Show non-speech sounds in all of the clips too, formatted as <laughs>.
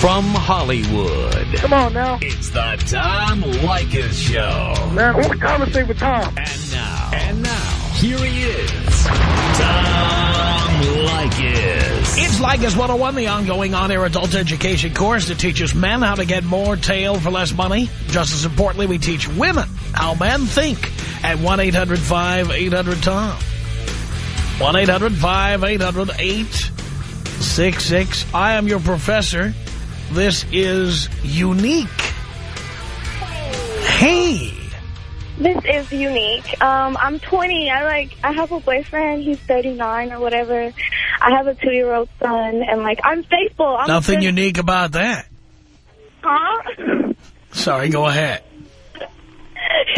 From Hollywood. Come on now. It's the Tom Leykis Show. Man, I want to conversate with Tom. And now. And now. Here he is. Tom Leykis. It's Leykis 101, the ongoing on-air adult education course that teaches men how to get more tail for less money. Just as importantly, we teach women how men think at 1-800-5800-TOM. 1-800-5800-866. I am your professor. This is unique. Hey. This is unique. Um, I'm 20. I like. I have a boyfriend. He's 39 or whatever. I have a two-year-old son, and like I'm faithful. I'm Nothing unique about that. Huh? Sorry, go ahead. <laughs>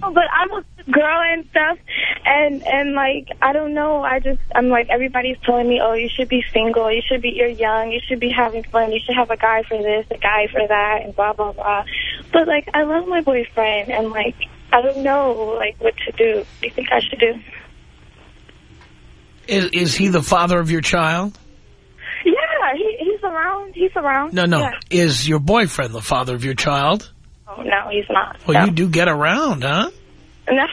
but I'm a girl and stuff, and and like I don't know. I just I'm like everybody's telling me, oh, you should be single. You should be. You're young. You should be having fun. You should have a guy for this, a guy for that, and blah blah blah. But like I love my boyfriend, and like I don't know like what to do. What do you think I should do? Is, is he the father of your child? Yeah, he, he's around. He's around. No, no. Yeah. Is your boyfriend the father of your child? Oh, no, he's not. Well, no. you do get around, huh? No.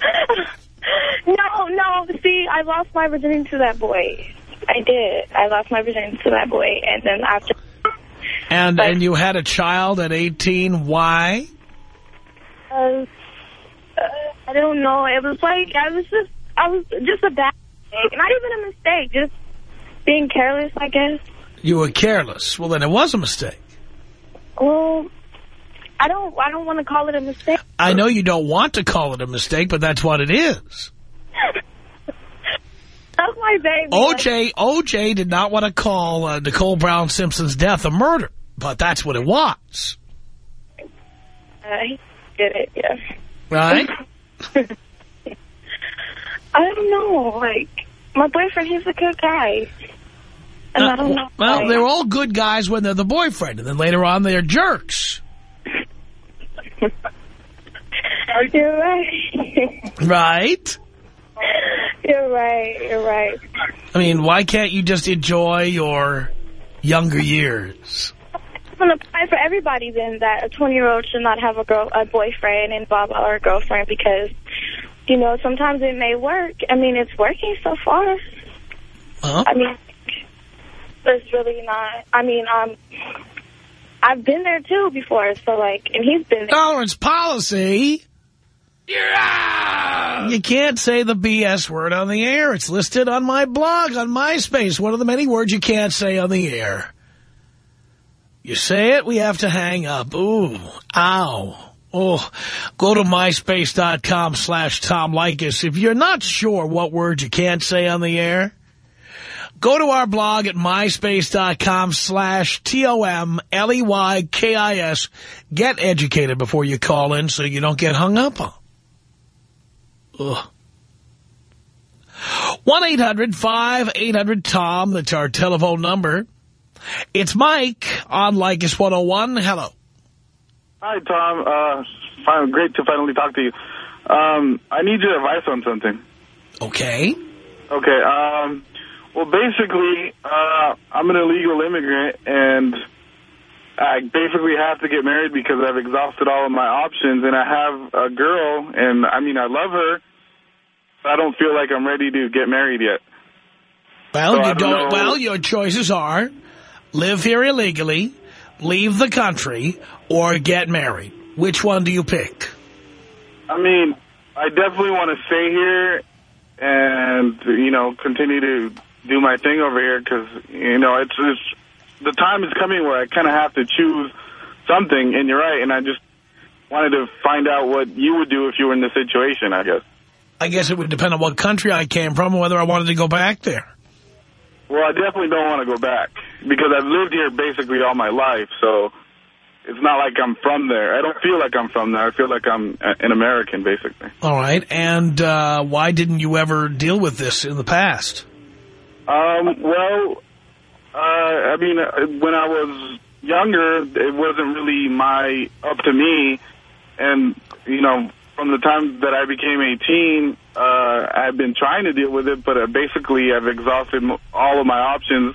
<laughs> no, no. See, I lost my virginity to that boy. I did. I lost my virginity to that boy, and then after. And But- and you had a child at 18. Why? Uh, uh, I don't know. It was like I was just, I was just a bad mistake. Not even a mistake, just being careless, I guess. You were careless. Well, then it was a mistake. Well, I don't, I don't want to call it a mistake. I know you don't want to call it a mistake, but that's what it is. That's my baby. O.J. O.J. did not want to call uh, Nicole Brown Simpson's death a murder, but that's what it was. I did it, yeah. Right? <laughs> I don't know. Like my boyfriend, he's a good guy, and I don't know. Uh, well, why. they're all good guys when they're the boyfriend, and then later on they're jerks. <laughs> You're right. Right? you're right. You're right. I mean, why can't you just enjoy your younger years? I'm gonna apply for everybody then that a 20 year old should not have a girl, a boyfriend, and blah blah or a girlfriend because you know sometimes it may work. I mean, it's working so far. Huh? I mean, it's really not. I mean, um, I've been there too before. So like, and he's been there. Tolerance policy. You can't say the BS word on the air. It's listed on my blog on MySpace. One of the many words you can't say on the air. You say it, we have to hang up. Ooh, ow. Oh, go to myspace.com slash Tom Leykis. If you're not sure what words you can't say on the air, go to our blog at myspace.com slash T-O-M-L-E-Y-K-I-S. Get educated before you call in so you don't get hung up on. Ugh. 1-800-5800-TOM. That's our telephone number. It's Mike on Leykis 101. Hello. Hi, Tom. Uh, fine, great to finally talk to you. Um, I need your advice on something. Okay. Okay. Um, well, basically, uh, I'm an illegal immigrant, and I basically have to get married because I've exhausted all of my options, and I have a girl, and I mean, I love her, but I don't feel like I'm ready to get married yet. Well, So you don't don't. Well, your choices are live here illegally, leave the country, or get married. Which one do you pick? I mean, I definitely want to stay here and, you know, continue to do my thing over here because, you know, it's, it's the time is coming where I kind of have to choose something, and you're right, and I just wanted to find out what you would do if you were in the situation, I guess. I guess it would depend on what country I came from and whether I wanted to go back there. Well, I definitely don't want to go back because I've lived here basically all my life, so it's not like I'm from there. I don't feel like I'm from there. I feel like I'm an American, basically. All right. And uh, why didn't you ever deal with this in the past? Um, well, uh, I mean, uh, when I was younger, it wasn't really my up to me. And, you know, from the time that I became 18, uh, I've been trying to deal with it, but uh, basically I've exhausted all of my options.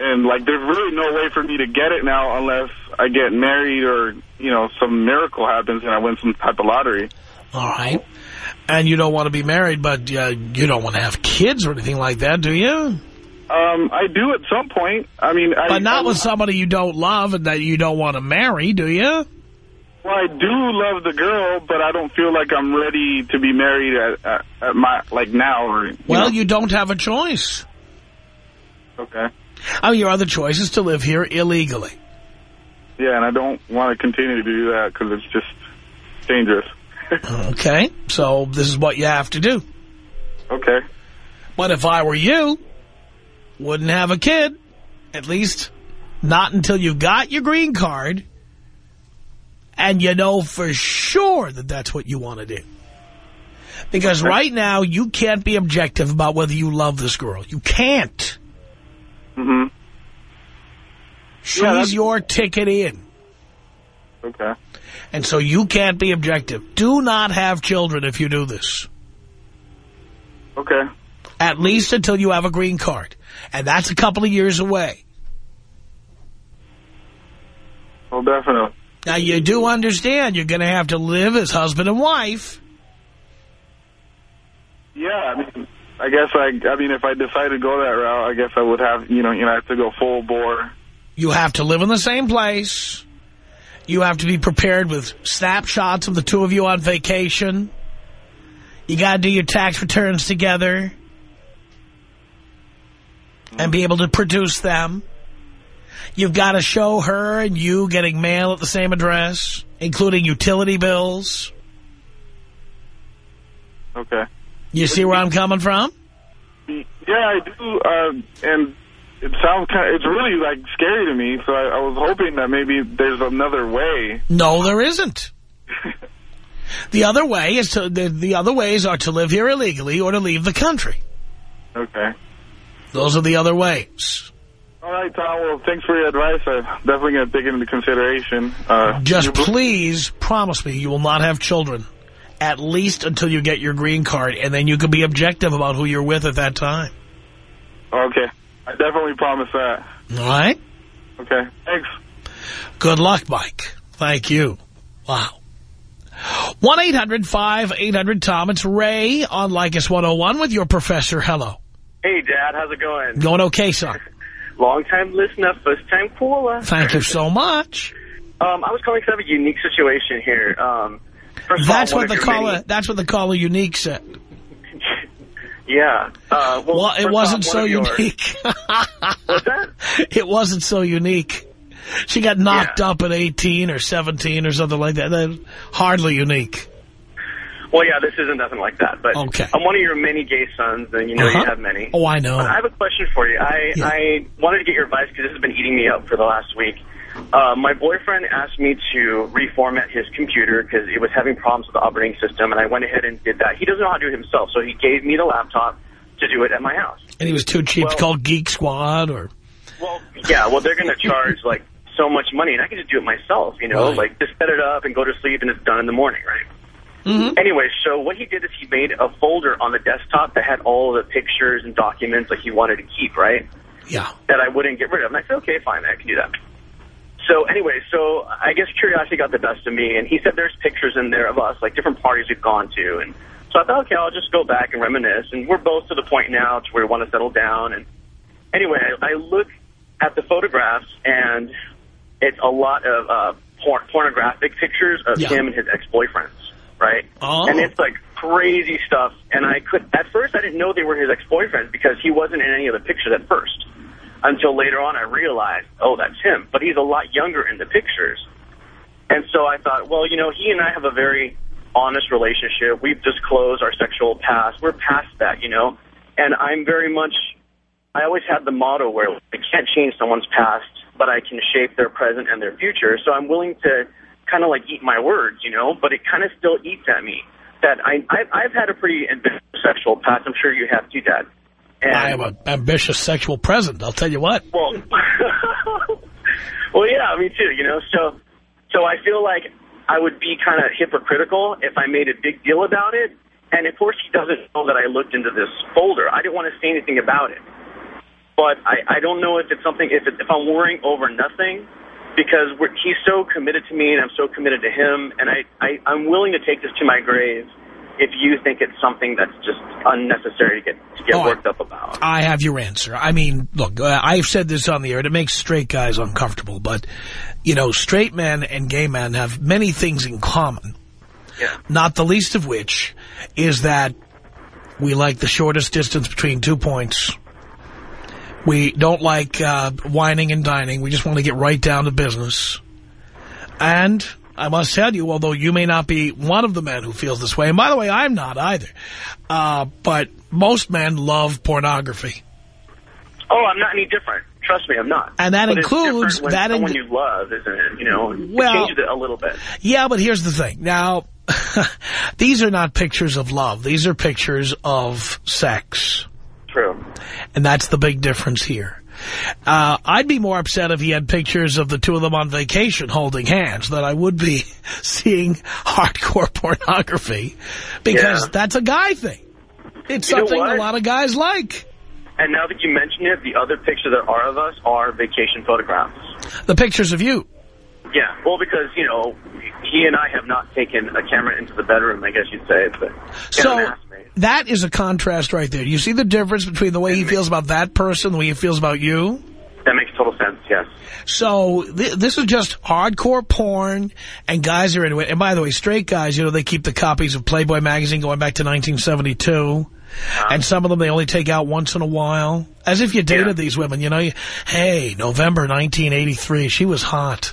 and like there's really no way for me to get it now unless I get married or you know some miracle happens and I win some type of lottery. All right. And you don't want to be married, but uh, you don't want to have kids or anything like that, do you? Um, I do at some point. I mean, I, But not I, with somebody you don't love and that you don't want to marry, do you? Well, I do love the girl, but I don't feel like I'm ready to be married at, at, at my like now. Or you Well, know. you don't have a choice. okay. I mean, your other choice is to live here illegally. Yeah, and I don't want to continue to do that because it's just dangerous. Okay? So this is what you have to do. okay. But if I were you, wouldn't have a kid, at least not until you got your green card and you know for sure that that's what you want to do. Because right now, you can't be objective about whether you love this girl. You can't. Mm-hmm. She's that's- your ticket in. Okay. And so you can't be objective. Do not have children if you do this. Okay. At least until you have a green card. And that's a couple of years away. Well, definitely. Now, you do understand you're going to have to live as husband and wife. Yeah, I mean, I guess I. I mean, if I decide to go that route, I guess I would have. You know, you know, I have to go full bore. You have to live in the same place. You have to be prepared with snapshots of the two of you on vacation. You got to do your tax returns together and be able to produce them. You've got to show her and you getting mail at the same address, including utility bills. Okay. You see where I'm coming from? Yeah, I do. Uh, and it sounds kind. Of, it's really like scary to me. So I, I was hoping that maybe there's another way. No, there isn't. <laughs> The other way is to the, the other ways are to live here illegally or to leave the country. Okay. Those are the other ways. All right, Tom. Well, thanks for your advice. I'm definitely going to take it into consideration. Uh, Just please promise me you will not have children, at least until you get your green card, and then you can be objective about who you're with at that time. Okay. I definitely promise that. All right? Okay. Thanks. Good luck, Mike. Thank you. Wow. 1-800-5800-TOM. It's Ray on Leykis 101 with your professor. Hello. Hey, Dad, how's it going? Going okay, son? <laughs> Long time listener, first time caller. Thank you so much. Um, I was calling because I have a unique situation here. Um, first of all, That's what of the your caller. many- That's what the caller unique said. Yeah. Uh, well, Well, it wasn't one so unique. <laughs> What's that? it wasn't so unique. She got knocked Yeah. up at 18 or 17 or something like that. That- Hardly unique. Well, yeah, this isn't nothing like that. But Okay. I'm one of your many gay sons, and you know Uh-huh. you have many. Oh, I know. I have a question for you. I, Yeah. I wanted to get your advice because this has been eating me up for the last week. Uh, my boyfriend asked me to reformat his computer because it was having problems with the operating system, and I went ahead and did that. He doesn't know how to do it himself, so he gave me the laptop to do it at my house. And he was too cheap to Well- call Geek Squad or... Well, yeah, well, they're going to charge, <laughs> like, so much money, and I can just do it myself, you know? Right. Like, just set it up and go to sleep, and it's done in the morning, right? Mhm. Anyway, so what he did is he made a folder on the desktop that had all the pictures and documents like he wanted to keep, right? Yeah. That I wouldn't get rid of. And I said, okay, fine, I can do that. So anyway, so I guess curiosity got the best of me, and he said there's pictures in there of us, like different parties we've gone to, and so I thought, okay, I'll just go back and reminisce, and we're both to the point now to where we want to settle down, and anyway, I, I look at the photographs, and it's a lot of uh, por- pornographic pictures of Yeah. him and his ex-boyfriends, right? Oh. And it's like crazy stuff, and I could at first I didn't know they were his ex-boyfriends because he wasn't in any of the pictures at first. Until later on, I realized, oh, that's him. But he's a lot younger in the pictures. And so I thought, well, you know, he and I have a very honest relationship. We've disclosed our sexual past. We're past that, you know. And I'm very much, I always had the motto where I can't change someone's past, but I can shape their present and their future. So I'm willing to kind of like eat my words, you know, but it kind of still eats at me. That I, I've had a pretty ambitious sexual past. I'm sure you have too, Dad. And, I am an ambitious sexual present, I'll tell you what. well, <laughs> well, yeah, me too. You know, so so I feel like I would be kind of hypocritical if I made a big deal about it. And of course, he doesn't know that I looked into this folder. I didn't want to say anything about it. but I, I don't know if it's something, if, it, if I'm worrying over nothing, because we're, he's so committed to me and I'm so committed to him, and I, I, I'm willing to take this to my grave if you think it's something that's just unnecessary to get to get Oh, worked up about. I have your answer. I mean, look, uh, I've said this on the air, and it makes straight guys uncomfortable, but, you know, straight men and gay men have many things in common, Yeah. not the least of which is that we like the shortest distance between two points. We don't like uh, whining and dining. We just want to get right down to business. And I must tell you, although you may not be one of the men who feels this way, and by the way, I'm not either, uh, but most men love pornography. Oh, I'm not any different. Trust me, I'm not. And that But includes- when that someone inc- you love, isn't it? You know, Well- it a little bit. Yeah, but here's the thing. Now, <laughs> these are not pictures of love. These are pictures of sex. True. And that's the big difference here. Uh, I'd be more upset if he had pictures of the two of them on vacation holding hands than I would be <laughs> seeing hardcore pornography because Yeah. that's a guy thing. It's You something a lot of guys like. And now that you mention it, the other pictures that are of us are vacation photographs. The pictures of you. Yeah, well, because, you know, he and I have not taken a camera into the bedroom, I guess you'd say. But So Yeah, mask me. that is a contrast right there. You see the difference between the way he feels about that person, the way he feels about you? that makes total sense, yes. So th this is just hardcore porn, and guys are into it. And by the way, straight guys, you know, they keep the copies of Playboy magazine going back to 1972. Uh-huh. And some of them they only take out once in a while. As if you dated Yeah. these women, you know. You, hey, November 1983, she was hot.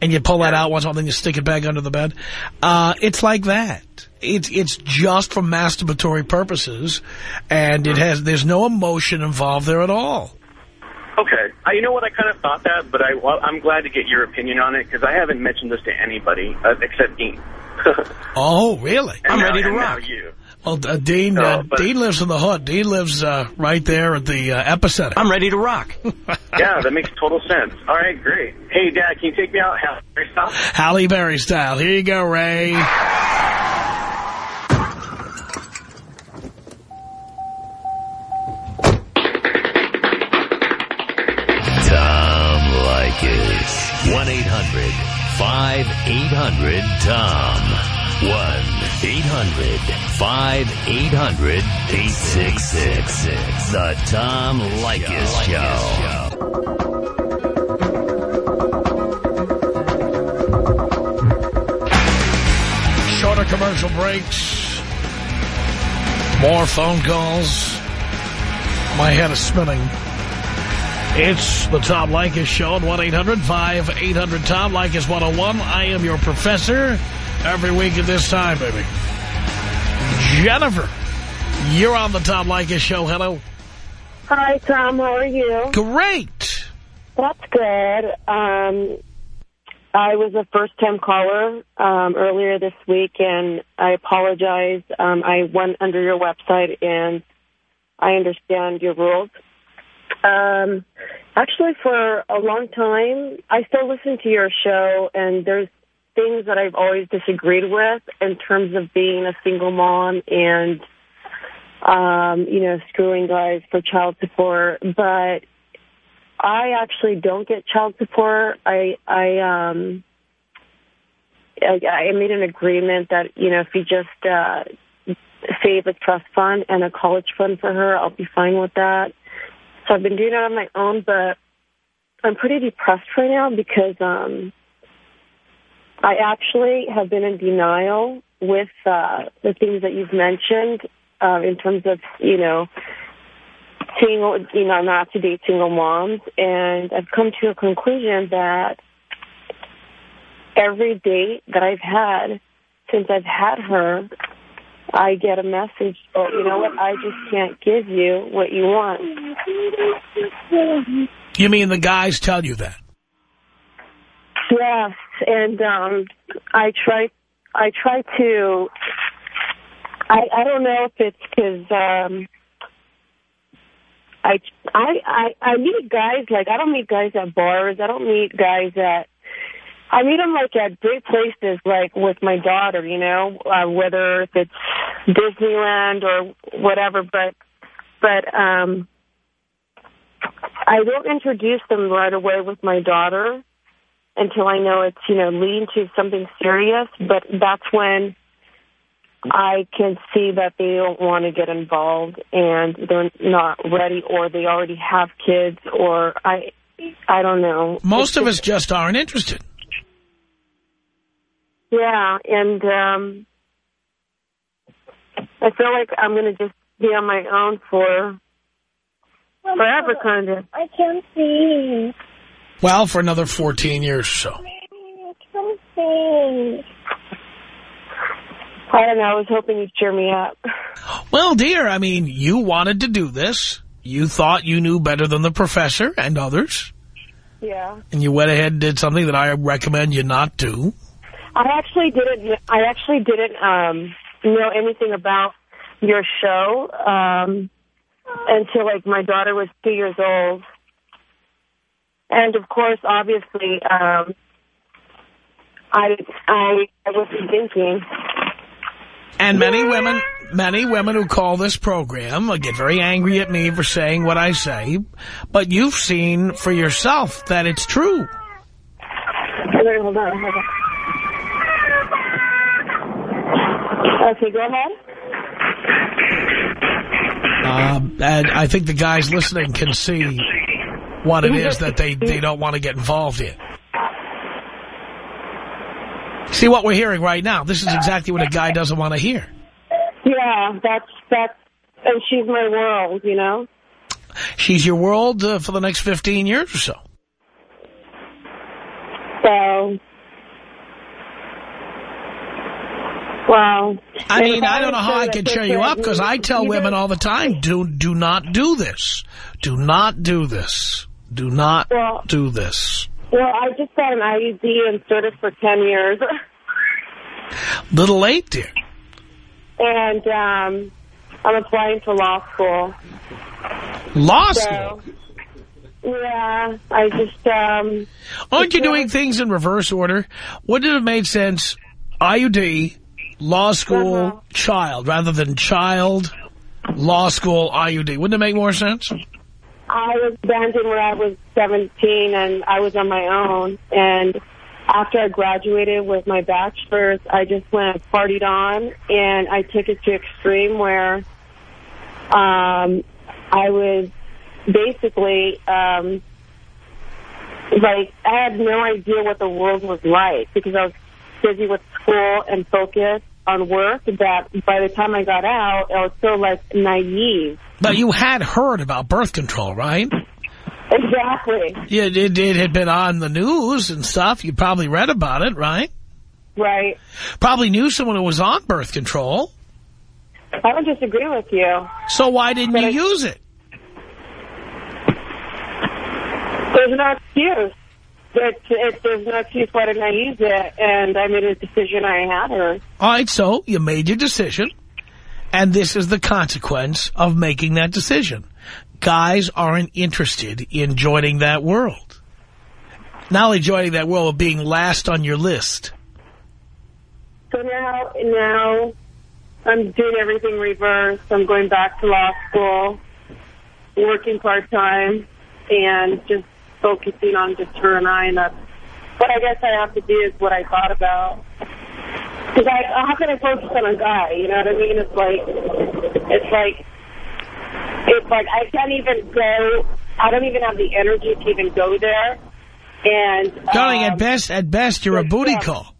And you pull that out once, and then you stick it back under the bed. Uh, it's like that. It's it's just for masturbatory purposes, and it has there's no emotion involved there at all. Okay. Uh, you know what? I kind of thought that, but I, well, I'm glad to get your opinion on it because I haven't mentioned this to anybody uh, except Dean. <laughs> Oh, really? And I'm now- ready to rock. you. Well, uh, Dean, No, uh, but- Dean lives in the hood. Dean lives uh, right there at the uh, epicenter. I'm ready to rock. <laughs> Yeah, that makes total sense. All right, great. Hey, Dad, can you take me out? Halle Berry style? Halle Berry style. Here you go, Ray. Tom Leykis. 1-800-5800-TOM. 1-800-5800-866. The Tom Leykis Show. Shorter commercial breaks. More phone calls. My head is spinning. It's the Tom Leykis Show at 1-800-5800-TOM. Leykis 101. I am your professor every week at this time, baby. Jennifer, you're on the Tom Leykis Show. Hello. Hi, Tom. How are you? Great. That's good. Um, I was a first-time caller um, earlier this week, and I apologize. Um, I went under your website, and I understand your rules. Um, actually, for a long time, I still listen to your show, and there's things that I've always disagreed with in terms of being a single mom and, um, you know, screwing guys for child support. But I actually don't get child support. I I um I, I made an agreement that you know if you just uh, save a trust fund and a college fund for her, I'll be fine with that. So I've been doing it on my own, but I'm pretty depressed right now because um I actually have been in denial with uh, the things that you've mentioned uh, in terms of you know single, you know, not to date single moms, and I've come to a conclusion that every date that I've had since I've had her, I get a message, oh, you know what, I just can't give you what you want. You mean the guys tell you that? Yes, and um, I try, I try to, I, I don't know if it's because, um, I, I, I, I meet guys, like, I don't meet guys at bars. I don't meet guys at, I meet them, like, at great places, like, with my daughter, you know, uh, whether if it's Disneyland or whatever, but, but, um, I don't introduce them right away with my daughter until I know it's, you know, leading to something serious. But that's when I can see that they don't want to get involved and they're not ready or they already have kids or I, I don't know. Most of us just aren't interested. Yeah, and um, I feel like I'm going to just be on my own for forever, kind of. I can't see. Well, for another 14 years or so. I. I don't know. I was hoping you'd cheer me up. Well, dear, I mean, you wanted to do this. You thought you knew better than the professor and others. Yeah. And you went ahead and did something that I recommend you not do. I actually didn't. I actually didn't um, know anything about your show um, until like my daughter was two years old, and of course, obviously, um, I I I wasn't thinking. And many women, many women who call this program get very angry at me for saying what I say. But you've seen for yourself that it's true. On, hold on, hold on. Okay, go ahead. Um, and I think the guys listening can see what it is that they, they don't want to get involved in. See what we're hearing right now. This is exactly what a guy doesn't want to hear. Yeah, that's that's, and she's my world, you know. She's your world uh, for the next 15 years or so. So, wow. I mean, I don't know how I can cheer you up because I tell women all the time, do do not do this. Do not do this. Do not Well- do this. Well, I just got an IUD inserted for 10 years. <laughs> Little late, dear. and um, I'm applying to law school. Law school. So, yeah, I just, um, Aren't you doing things in reverse order? Wouldn't it have made sense, IUD, law school, Uh-huh. child, rather than child, law school, IUD? Wouldn't it make more sense? I was abandoned when I was 17 and I was on my own. And after I graduated with my bachelor's, I just went and partied on and I took it to extreme where um, I was basically um, like I had no idea what the world was like because I was busy with school and focused on work that by the time I got out, I was so like naive. But you had heard about birth control, right? Exactly. Yeah, it, it had been on the news and stuff. You probably read about it, right? Right. Probably knew someone who was on birth control. I don't disagree with you. So why didn't But you I- use it? There's no excuse. It, it, there's no excuse why didn't I use it, and I made a decision I had her. All right, so you made your decision, and this is the consequence of making that decision. Guys aren't interested in joining that world. Not only joining that world, but being last on your list. So now, now I'm doing everything reverse. I'm going back to law school, working part-time, and just focusing on just her and I, and that's what I guess I have to do is what I thought about. Because I, how can I focus on a guy? You know what I mean? It's like, it's like, it's like I can't even go. I don't even have the energy to even go there. And Darling, um, at best, at best, you're a booty yeah. call.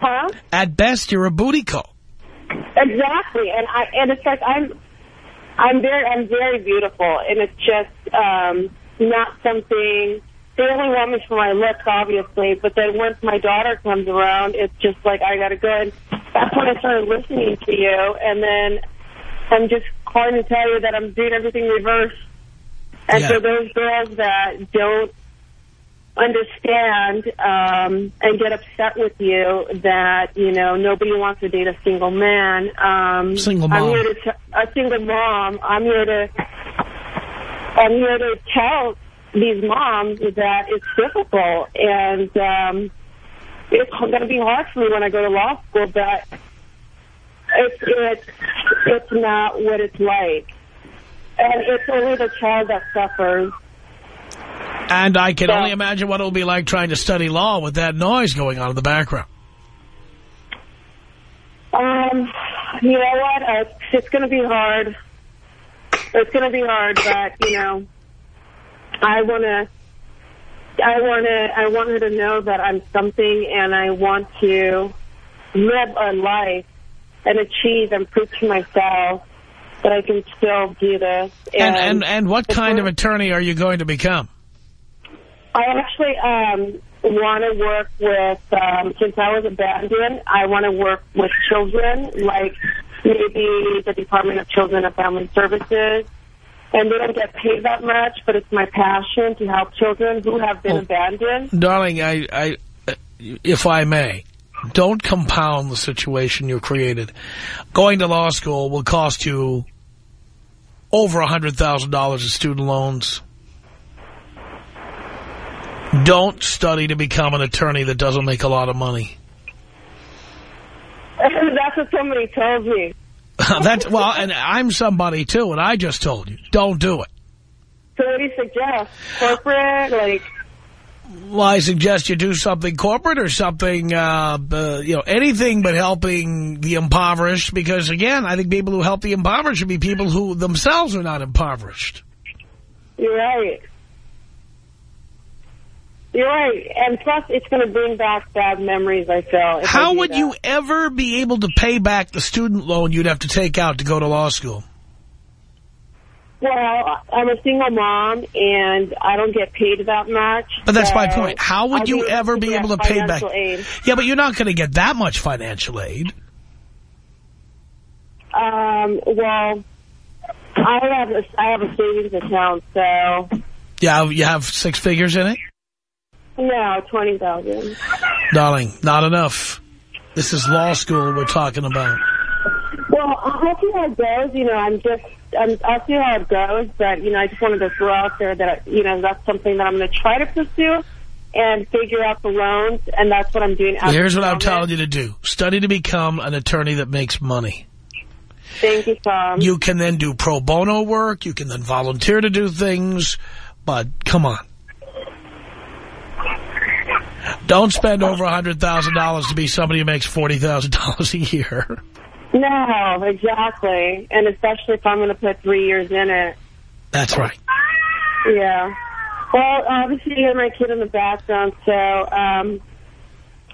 huh? At best, you're a booty call. Exactly, and I and it's like I'm, I'm very I'm very beautiful, and it's just um, not something. They only want me for my looks, obviously, but then once my daughter comes around, it's just like I gotta go. And that's when I started listening to you, and then I'm just calling to tell you that I'm doing everything reverse. And Yeah. for those girls that don't understand um, and get upset with you that you know nobody wants to date a single man. Um, Single mom. I'm here to t- a single mom. I'm here to I'm here to tell these moms that it's difficult and um, it's going to be hard for me when I go to law school, but it's it's it's not what it's like, and it's only the child that suffers. And I can So- only imagine what it will be like trying to study law with that noise going on in the background. Um, you know what? Uh, it's going to be hard. It's going to be hard, but you know, I want to. I want to. I want her to know that I'm something, and I want to live a life and achieve and prove to myself that I can still do this. And, and, and what kind of attorney are you going to become? I actually um, want to work with, um, since I was abandoned, I want to work with children, like maybe the Department of Children and Family Services. And they don't get paid that much, but it's my passion to help children who have been Oh. abandoned. Darling, I, I, if I may, don't compound the situation you created. Going to law school will cost you over a $100,000 in student loans. Don't study to become an attorney that doesn't make a lot of money. What somebody told me. <laughs> That's well, and I'm somebody too, and I just told you, don't do it. So what do you suggest? Corporate, like, Well, I suggest you do something corporate or something, uh, uh, you know, anything but helping the impoverished. Because again, I think people who help the impoverished should be people who themselves are not impoverished. you're right. You're right. And plus, it's going to bring back bad memories, I feel. if I How would that. you ever be able to pay back the student loan you'd have to take out to go to law school? Well, I'm a single mom, and I don't get paid that much. But that's my point. How would I'll you ever be able to pay back? Aid. Yeah, but you're not going to get that much financial aid. Um, well, I have a, I have a savings account, so Yeah, you have six figures in it? No, twenty thousand. Darling, not enough. This is law school we're talking about. Well, I'll see how it goes. You know, I'm just, I'm, I'll see how it goes. But you know, I just wanted to throw out there that you know that's something that I'm going to try to pursue and figure out the loans, and that's what I'm doing. at Here's what I'm telling you to do. Study to become an attorney that makes money. Thank you, Tom. You can then do pro bono work. You can then volunteer to do things. But come on. Don't spend over a $100,000 to be somebody who makes $40,000 a year. no, exactly, and especially if I'm going to put three years in it. That's right. Yeah. Well, obviously you have my kid in the background, so um,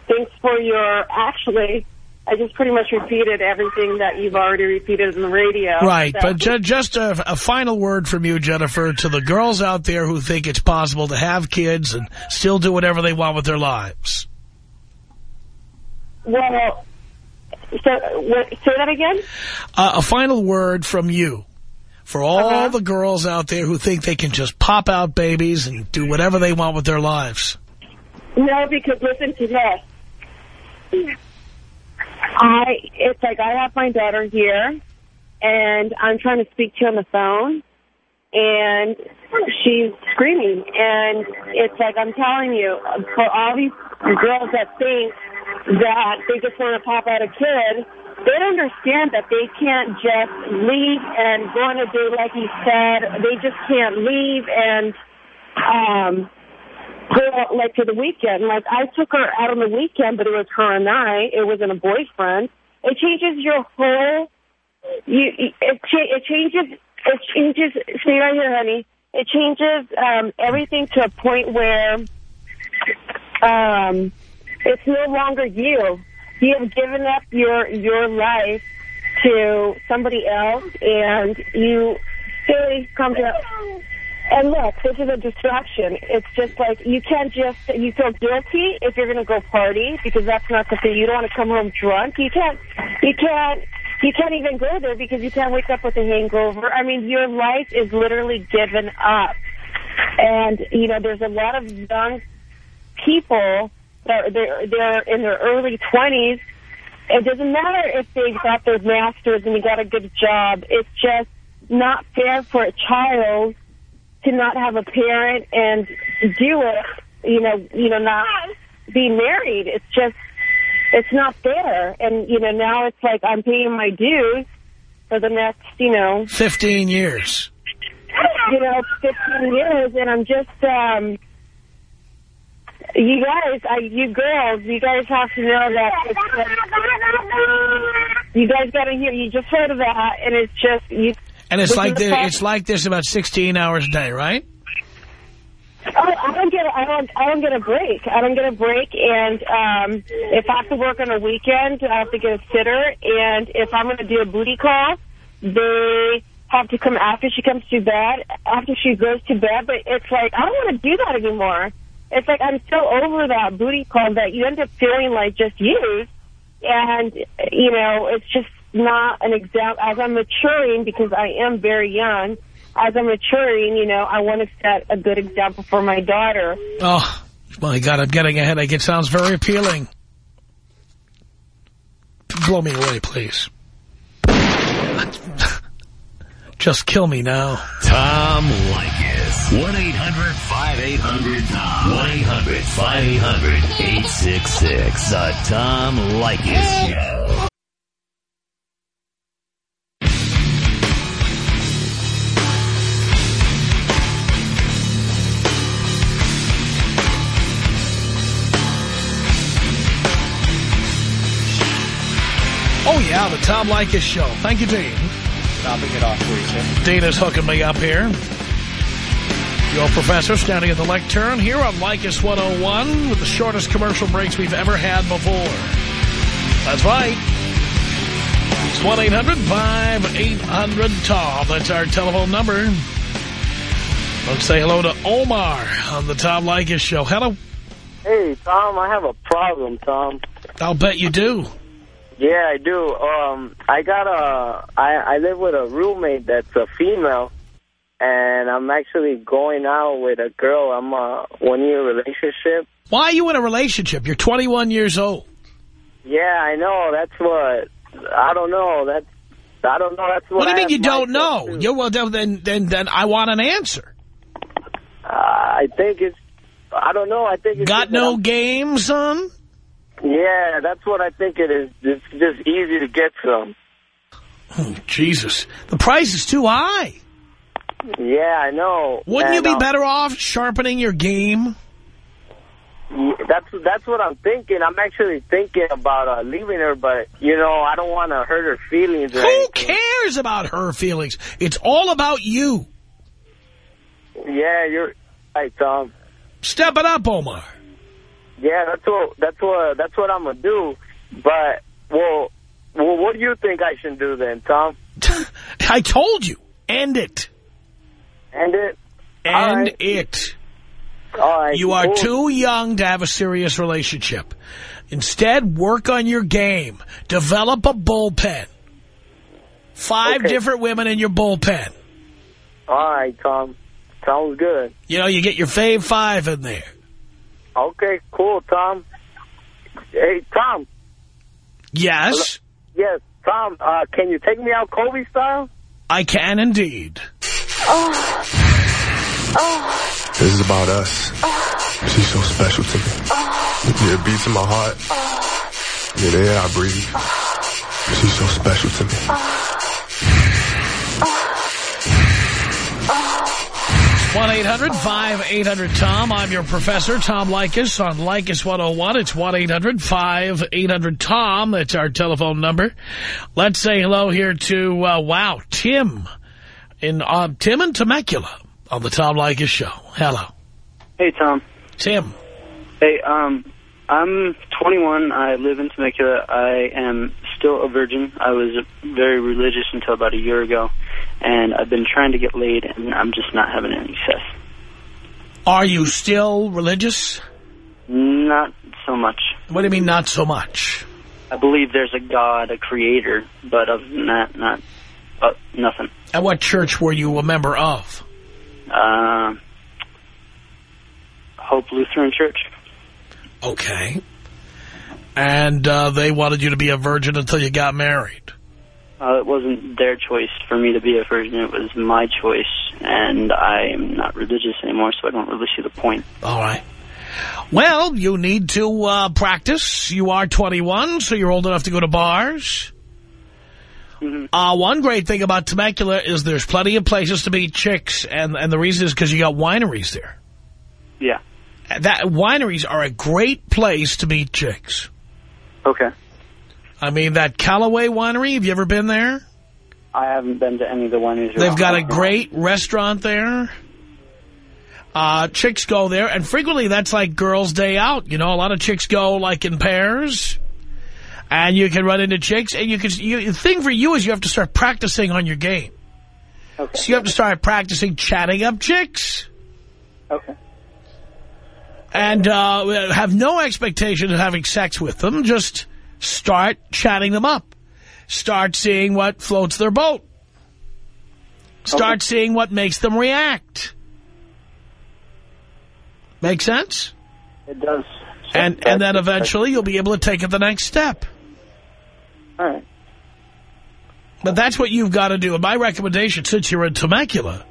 thanks for your. Actually, I just pretty much repeated everything that you've already repeated on the radio. Right, so- but ju just a, a final word from you, Jennifer, to the girls out there who think it's possible to have kids and still do whatever they want with their lives. well, so what, say that again. Uh, a final word from you for all Uh-huh. the girls out there who think they can just pop out babies and do whatever they want with their lives. No, because listen to this. I it's like I have my daughter here, and I'm trying to speak to you on the phone, and she's screaming, and it's like I'm telling you, for all these girls that think that they just want to pop out a kid, they don't understand that they can't just leave and go on a date like he said. They just can't leave and um go like to the weekend. Like I took her out on the weekend, but it was her and I. It wasn't a boyfriend. It changes your whole. You it it changes it changes. Stay right here, honey. It changes um, everything to a point where um, it's no longer you. You have given up your your life to somebody else, and you really come to. And look, this is a distraction. It's just like you can't just you feel guilty if you're going to go party because that's not the thing. you don't want to come home drunk. You can't you can't you can't even go there because you can't wake up with a hangover. I mean, your life is literally given up. And you know, there's a lot of young people that they're they're in their early 20s. It doesn't matter if they've got their masters and they got a good job. It's just not fair for a child to not have a parent and do it, you know, you know, not be married. It's just, it's not fair. And, you know, now it's like I'm paying my dues for the next, you know, 15 years. you know, 15 years, and I'm just, um, you guys, I, you girls, you guys have to know that it's, you guys got to hear, you just heard of that, and it's just, you, And it's like is the the, it's like this about 16 hours a day, right? I, I don't get, I don't, I don't get a break. I don't get a break, and um, if I have to work on a weekend, I have to get a sitter, and if I'm going to do a booty call, they have to come after she comes to bed, after she goes to bed. But it's like I don't want to do that anymore. It's like I'm so over that booty call that you end up feeling like just used, and you know, it's just not an example. As I'm maturing, because I am very young, as I'm maturing, you know, I want to set a good example for my daughter. Oh, my God, I'm getting a headache. It sounds very appealing. Blow me away, please. <laughs> Just kill me now. Tom Leykis. 1-800-5800-TOM. 1-800-5800-866. The Tom Leykis Show. Oh, yeah, the Tom Leykis Show. Thank you, Dean. Stopping it off for you, sir. Dean is hooking me up here. Your professor standing at the lectern here on Leykis 101 with the shortest commercial breaks we've ever had before. That's right. It's 1-800-5800-TOM. That's our telephone number. Let's say hello to Omar on the Tom Leykis Show. Hello. Hey, Tom, I have a problem, Tom. I'll bet you do. Yeah, I do. Um, I got a, I, I live with a roommate that's a female, and I'm actually going out with a girl. I'm a one-year relationship. Why are you in a relationship? You're 21 years old. Yeah, I know. That's what, I don't know. That's, I don't know. That's what What do you I mean you don't know? too. You well then then then I want an answer. Uh, I think it's, I don't know. I think it's Got no game, son? Yeah, that's what I think it is. It's just easy to get some. Oh, Jesus. The price is too high. Yeah, I know. Wouldn't you be uh, better off sharpening your game? That's that's what I'm thinking. I'm actually thinking about uh, leaving her, but you know I don't want to hurt her feelings. Who anything. cares about her feelings? It's all about you. Yeah, you're right, Tom. Step it up, Omar. Yeah, that's what that's what that's what I'm gonna do. But well, well, what do you think I should do then, Tom? <laughs> I told you. End it. End it. End All right. it. All right. You are cool. too young to have a serious relationship. Instead, work on your game. Develop a bullpen. Five Okay. different women in your bullpen. All right, Tom. Sounds good. You know, you get your fave five in there. Okay, cool, Tom. Hey, Tom. Yes, Yes, Tom. Uh, can you take me out Kobe style? I can indeed. oh This is about us. She's so special to me. Yeah, it beats in my heart. Yeah, the air I breathe. She's so special to me. 1-800-5800-TOM. I'm your professor, Tom Leykis, on Leykis 101. It's 1-800-5800-TOM. That's our telephone number. Let's say hello here to, uh, wow, Tim. in uh, Tim and Temecula on the Tom Leykis Show. Hello. Hey, Tom. Tim. Hey, um, I'm 21. I live in Temecula. I am still a virgin. I was very religious until about a year ago, and I've been trying to get laid, and I'm just not having any success. Are you still religious? Not so much. What do you mean not so much? I believe there's a God, a creator, but other than that, not uh, nothing. At what church were you a member of? Uh, Hope Lutheran Church. Okay. And uh, they wanted you to be a virgin until you got married. Uh, it wasn't their choice for me to be a virgin. It was my choice, and I'm not religious anymore, so I don't really see the point. All right. Well, you need to uh, practice. You are 21, so you're old enough to go to bars. Uh, one great thing about Temecula is there's plenty of places to meet chicks, and, and the reason is because you got wineries there. Yeah. That Wineries are a great place to meet chicks. Okay. I mean, that Callaway Winery, have you ever been there? I haven't been to any of the wineries. They've got a great restaurant there. Uh, chicks go there, and frequently that's like girls' day out. You know, a lot of chicks go like in pairs, and you can run into chicks. And you can. You, the thing for you is you have to start practicing on your game. Okay. So you have to start practicing chatting up chicks, Okay. and uh, have no expectation of having sex with them. Just start chatting them up. Start seeing what floats their boat. Start seeing what makes them react. Make sense? It does. And and then eventually you'll be able to take it the next step. All right. But that's what you've got to do. And my recommendation, since you're in Temecula,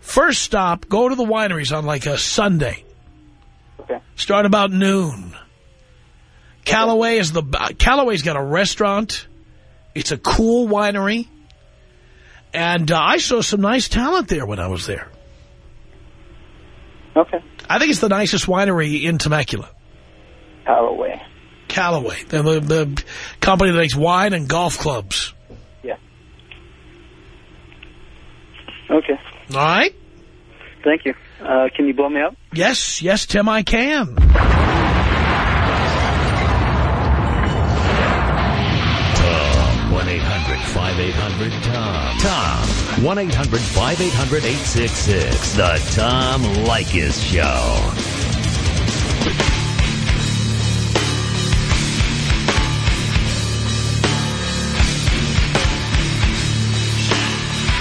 first stop, go to the wineries on like a Sunday. Okay. Start about noon. Callaway is the Callaway's got a restaurant. It's a cool winery. And uh, I saw some nice talent there when I was there. Okay. I think it's the nicest winery in Temecula. Callaway. Callaway, the, the, the company that makes wine and golf clubs. Yeah. Okay. All right? Thank you. Uh, can you blow me up? Yes, yes, Tim, I can. 1-800-5800-TOM. Tom, 1-800-5800-866. The Tom Leykis Show.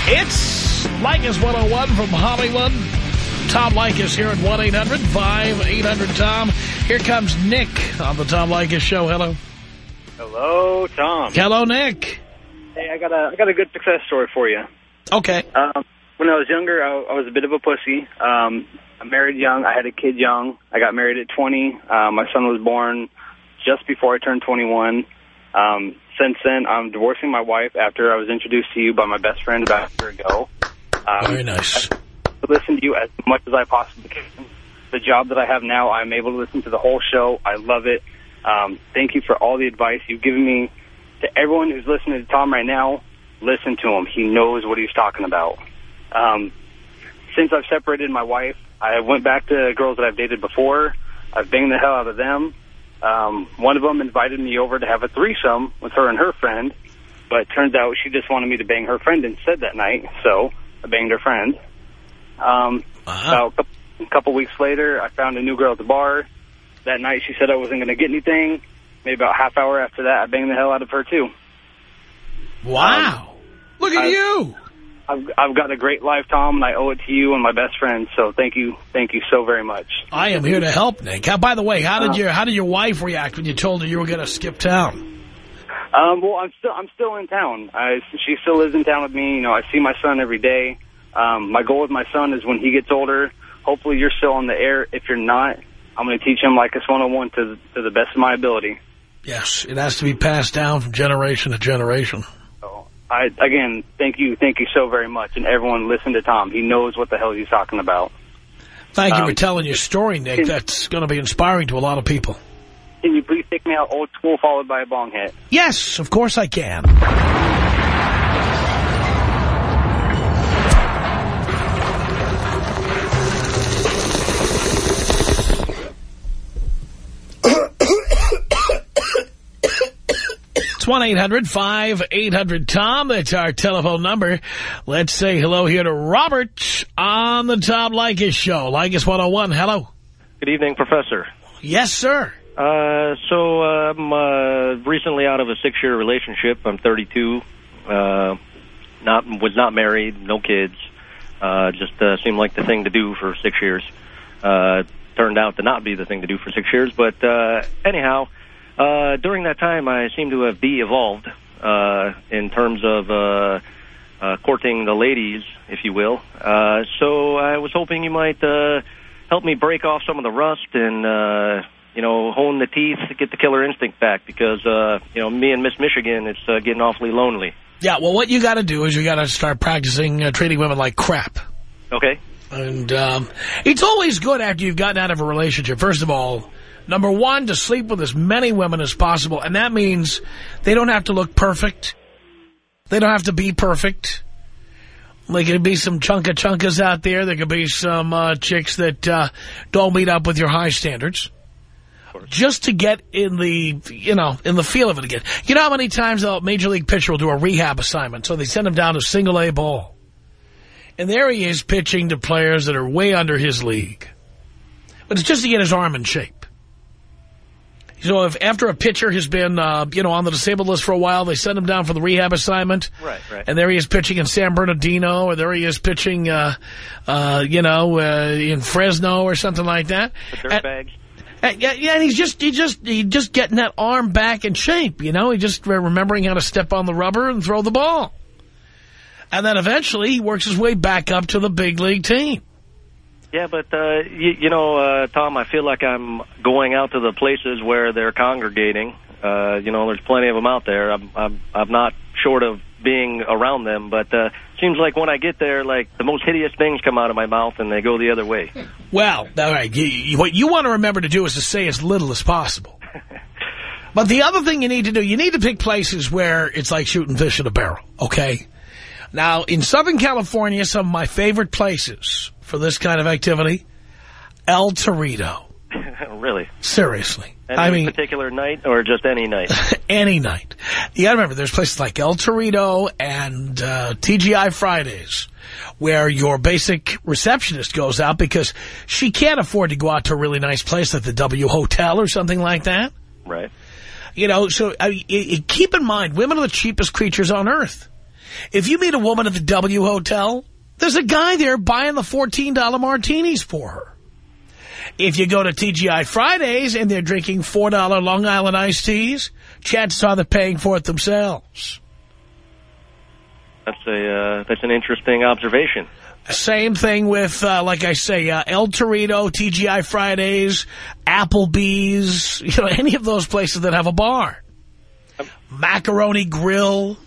It's Leykis 101 from Hollywood. Tom Leykis here at 1-800-5800-TOM. Here comes Nick on the Tom Leykis Show. Hello. Hello, Tom. Hello, Nick. I got a I got a good success story for you. Okay. Um, when I was younger, I, I was a bit of a pussy. Um, I married young. I had a kid young. I got married at 20. Uh, my son was born just before I turned 21. Um, since then, I'm divorcing my wife after I was introduced to you by my best friend about a year ago. Um, Very nice. I listen to you as much as I possibly can. The job that I have now, I'm able to listen to the whole show. I love it. Um, thank you for all the advice you've given me. To everyone who's listening to Tom right now, listen to him. He knows what he's talking about. Um, since I've separated my wife, I went back to girls that I've dated before. I've banged the hell out of them. Um, one of them invited me over to have a threesome with her and her friend, but it turns out she just wanted me to bang her friend instead that night, so I banged her friend. Um, About a couple, a couple weeks later, I found a new girl at the bar. That night she said I wasn't going to get anything. Maybe about a half hour after that, I banged the hell out of her, too. Wow. Look at I- you. I've, I've got a great life, Tom, and I owe it to you and my best friend, so thank you, thank you so very much. I am here to help, Nick. How, by the way, how did your how did your wife react when you told her you were going to skip town? Um, well, I'm still I'm still in town. I, she still lives in town with me. You know, I see my son every day. Um, my goal with my son is when he gets older, hopefully you're still on the air. If you're not, I'm going to teach him Leykis 101 to, to the best of my ability. Yes, it has to be passed down from generation to generation. I Again, thank you, thank you so very much. And everyone listen to Tom. He knows what the hell he's talking about. Thank you Um, for telling your story, Nick. That's going to be inspiring to a lot of people. Can you please take me out old school followed by a bong hit? Yes, of course I can. It's 1-800-5800-TOM. That's our telephone number. Let's say hello here to Robert on the Tom Leykis Show. Leykis 101, hello. Good evening, Professor. Yes, sir. Uh, so I'm uh, recently out of a six-year relationship. I'm 32. Uh, not was not married, no kids. Uh, just uh, seemed like the thing to do for six years. Uh, turned out to not be the thing to do for six years. But uh, anyhow, uh, during that time, I seem to have de-evolved uh, in terms of uh, uh, courting the ladies, if you will. Uh, so I was hoping you might uh, help me break off some of the rust and, uh, you know, hone the teeth, to get the killer instinct back because, uh, you know, me and Miss Michigan, it's uh, getting awfully lonely. Yeah, well, what you got to do is you got to start practicing uh, treating women like crap. Okay. And um, it's always good after you've gotten out of a relationship. First of all, number one, to sleep with as many women as possible. And that means they don't have to look perfect. They don't have to be perfect. There could be some chunka chunkas out there. There could be some uh, chicks that uh, don't meet up with your high standards. Just to get in the, you know, in the feel of it again. You know how many times a major league pitcher will do a rehab assignment, so they send him down to single A ball. And there he is pitching to players that are way under his league. But it's just to get his arm in shape. So if after a pitcher has been, uh, you know, on the disabled list for a while, they send him down for the rehab assignment. Right, right. And there he is pitching in San Bernardino, or there he is pitching, uh, uh, you know, uh, in Fresno or something like that. The dirtbags. And, yeah, yeah, and he's just, he just, he just getting that arm back in shape, you know? He just remembering how to step on the rubber and throw the ball. And then eventually he works his way back up to the big league team. Yeah, but, uh, you, you know, uh, Tom, I feel like I'm going out to the places where they're congregating. Uh, you know, there's plenty of them out there. I'm, I'm, I'm not short of being around them, but uh, seems like when I get there, like, the most hideous things come out of my mouth and they go the other way. <laughs> Well, all right, you, you, what you want to remember to do is to say as little as possible. <laughs> but the other thing you need to do, you need to pick places where it's like shooting fish in a barrel, okay? Now, in Southern California, some of my favorite places for this kind of activity, El Torito. <laughs> really? Seriously. Any I mean, particular night or just any night? <laughs> any night. You gotta remember, there's places like El Torito and uh, TGI Fridays where your basic receptionist goes out because she can't afford to go out to a really nice place like the W Hotel or something like that. Right. You know, so I, I, keep in mind, women are the cheapest creatures on earth. If you meet a woman at the W Hotel, there's a guy there buying the $14 martinis for her. If you go to TGI Fridays and they're drinking $4 Long Island iced teas, chances are they're paying for it themselves. That's a uh, that's an interesting observation. Same thing with, uh, like I say, uh, El Torito, TGI Fridays, Applebee's, <laughs> you know, any of those places that have a bar. Macaroni Grill.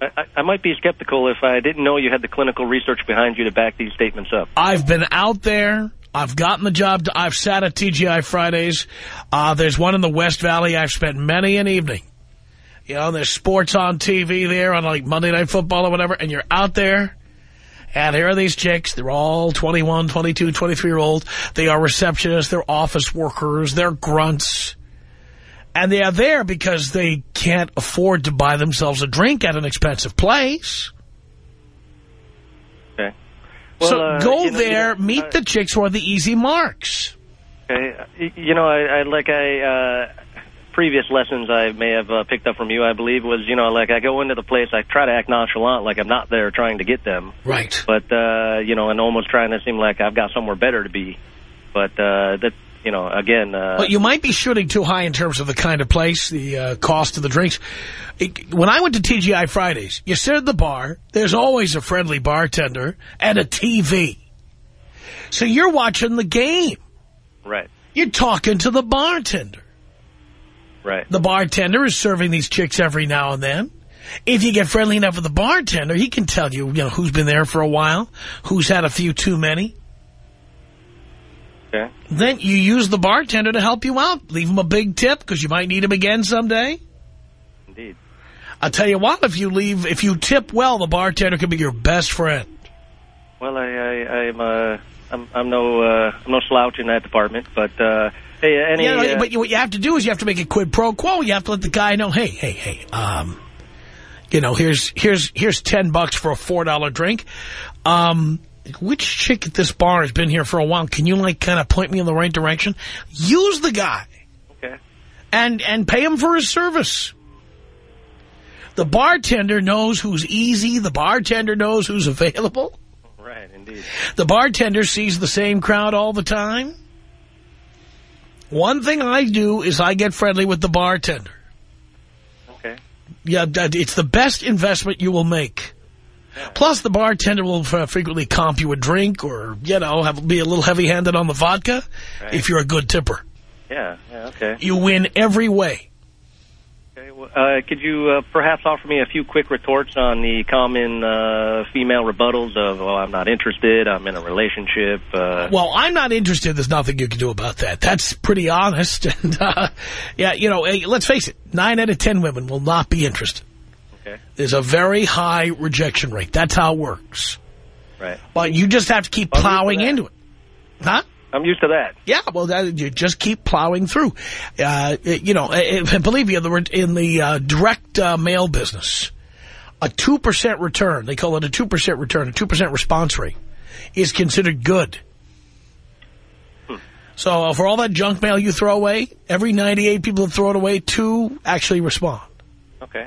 I, I might be skeptical if I didn't know you had the clinical research behind you to back these statements up. I've been out there. I've gotten the job. To, I've sat at TGI Fridays. Uh, there's one in the West Valley. I've spent many an evening. You know, there's sports on TV there on like Monday Night Football or whatever, and you're out there, and here are these chicks. They're all 21, 22, 23-year-old. They are receptionists. They're office workers. They're grunts. And they are there because they can't afford to buy themselves a drink at an expensive place. Okay. so uh, go you know, there, you know, meet uh, the chicks who are the easy marks. Okay. You know, I, I like I uh, previous lessons I may have uh, picked up from you. I believe was you know like I go into the place, I try to act nonchalant, like I'm not there trying to get them. Right. But uh, you know, and almost trying to seem like I've got somewhere better to be. But uh, that you know, again. Uh, Well, you might be shooting too high in terms of the kind of place, the uh, cost of the drinks. It, when I went to TGI Fridays, you sit at the bar, there's always a friendly bartender and a TV. So you're watching the game. Right. You're talking to the bartender. Right. The bartender is serving these chicks every now and then. If you get friendly enough with the bartender, he can tell you, you know, who's been there for a while, who's had a few too many. Okay. Then you use the bartender to help you out. Leave him a big tip because you might need him again someday. Indeed. I'll tell you what, if you leave, if you tip well, the bartender can be your best friend. Well, I, I, I'm, uh, I'm, I'm no, uh, I'm no slouch in that department, but uh, hey, any. Yeah, uh, but you, what you have to do is you have to make a quid pro quo. You have to let the guy know, hey, hey, hey, um, you know, here's here's here's ten bucks for a four dollar drink. Um, which chick at this bar has been here for a while? Can you like kind of point me in the right direction? Use the guy. Okay. And and pay him for his service. The bartender knows who's easy. The bartender knows who's available. Right, indeed. The bartender sees the same crowd all the time. One thing I do is I get friendly with the bartender. Okay. Yeah, it's the best investment you will make. Plus, the bartender will uh, frequently comp you a drink or, you know, have be a little heavy-handed on the vodka Right. if you're a good tipper. Yeah, yeah, okay. You win every way. Okay. Well, uh, could you uh, perhaps offer me a few quick retorts on the common uh, female rebuttals of, "Oh, I'm not interested. I'm in a relationship." Uh, Well, I'm not interested. There's nothing you can do about that. That's pretty honest. <laughs> And, uh, yeah, you know, hey, let's face it. Nine out of ten women will not be interested. Okay. There's a very high rejection rate. That's how it works. right. But you just have to keep I'm used to plowing into it. Huh? I'm used to that. Yeah, well, that, you just keep plowing through. Uh, you know, it, it- believe me, in the, in the uh, direct uh, mail business, a 2% return, they call it a 2% return, a 2% response rate, is considered good. So uh, for all that junk mail you throw away, every 98 people that throw it away, two actually respond. Okay.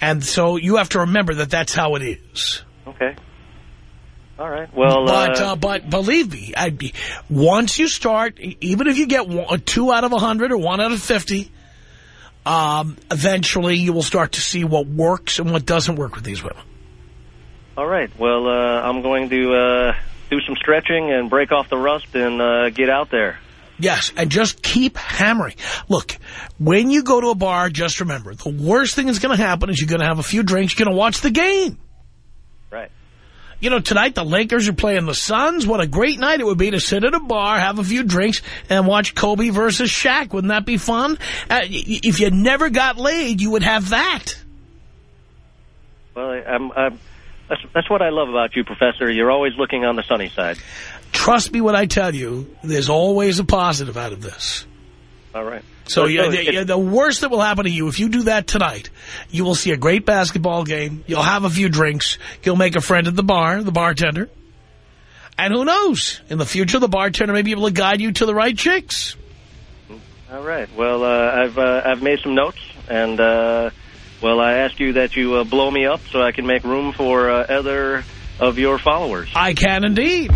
And so you have to remember that that's how it is. Okay. All right. Well, but uh, uh, but believe me, I'd be, once you start, even if you get one, two out of a hundred or one out of fifty, um, eventually you will start to see what works and what doesn't work with these women. all right. Well, uh, I'm going to uh, do some stretching and break off the rust and uh, get out there. Yes, and just keep hammering. Look, when you go to a bar, just remember, the worst thing that's going to happen is you're going to have a few drinks, you're going to watch the game. Right. You know, tonight the Lakers are playing the Suns. What a great night it would be to sit at a bar, have a few drinks, and watch Kobe versus Shaq. Wouldn't that be fun? Uh, if you never got laid, you would have that. Well, I'm, I'm, that's that's what I love about you, Professor. You're always looking on the sunny side. Trust me when I tell you, there's always a positive out of this. All right. So Well, yeah, so the, yeah, the worst that will happen to you, if you do that tonight, you will see a great basketball game. You'll have a few drinks. You'll make a friend at the bar, the bartender. And who knows? In the future, the bartender may be able to guide you to the right chicks. All right. Well, uh, I've uh, I've made some notes, and uh, well, I ask you that you uh, blow me up so I can make room for uh, other of your followers. I can indeed.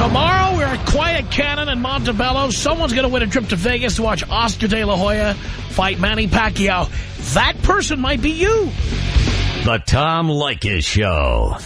Tomorrow, we're at Quiet Cannon in Montebello. Someone's going to win a trip to Vegas to watch Oscar De La Hoya fight Manny Pacquiao. That person might be you. The Tom Leykis Show.